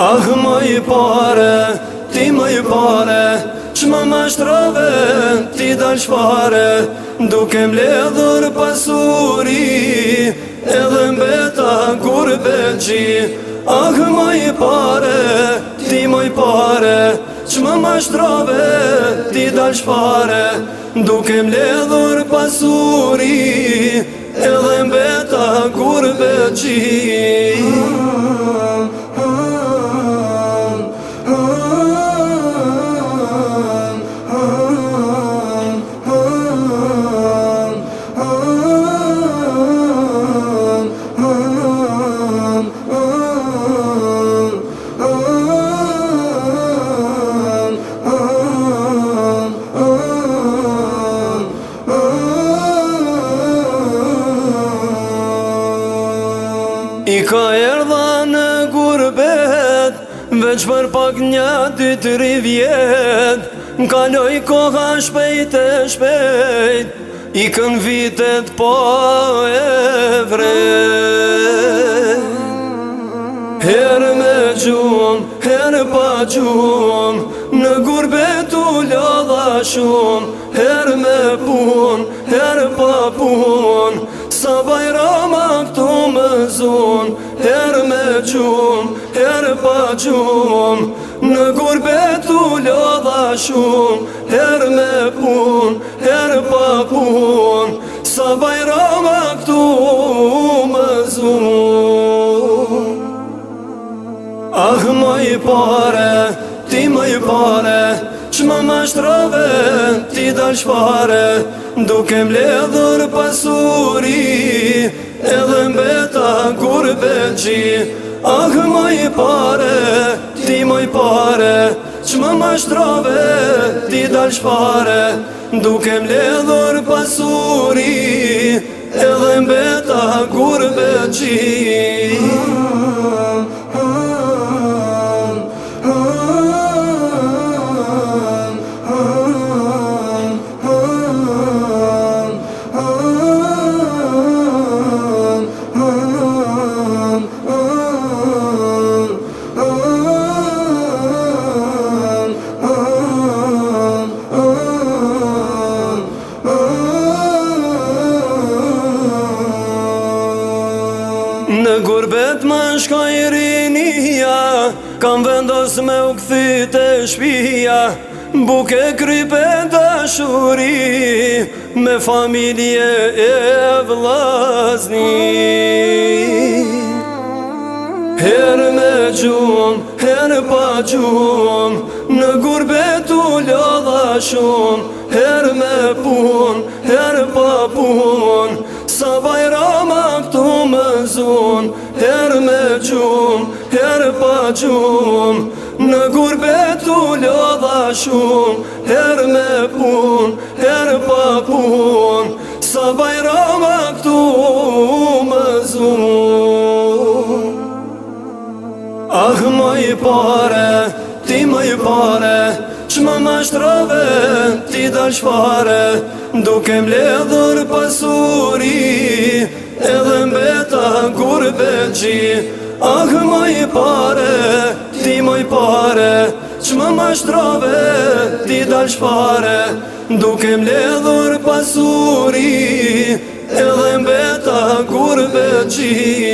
Ah, më i pare, ti më i pare, që më më shtrave, ti dalë shpare, duke mbledhur pasuri, edhe mbeta kur beqi. Ah, më i pare, ti më i pare, që më më shtrave, ti dalë shpare, duke mbledhur pasuri, edhe mbeta kur beqi. I ka erdha në gurbet Veç për pak një dy të rivjet Kaloj koha shpejt e shpejt I kën vitet po e vrejt Herë me gjumë, herë pa gjumë Në gurbet u lodha shumë Herë me punë, herë pa punë Sa bajra ma zon herë me qun, herë pa qun, në gurbet u lodha shun, herë me pun, herë pa pun, sa bajrama këtu më zun. Ah, më i pare, ti më i pare, që më më shtrave, ti dalë shpare, Duke mbledhur pasu gji Ah më i pare, ti më i pare Që më më shtrave, ti dal shpare Duke më ledhur pasuri Edhe mbeta kur bëgjim gurbet më shkoj rinia, kam vendos me u këthi të shpia, buke krype të shuri, me familje e vlasni. Herë me gjum, herë pa gjum, në gurbet u lodha shum, herë me pun, herë pa pun, sa bajra zon Her me gjum, her pa gjum Në gurbet u lodha shum Her me pun, her pa pun Sa bajram a këtu më zun Ah më i pare, ti më i pare Që më mashtrave, ti dalë shfare, Duke mbledhur pasuri, gji Ah, më i pare, ti më i pare Që më më shtrave, ti dal shpare Duke më pasuri Edhe mbeta kur veqin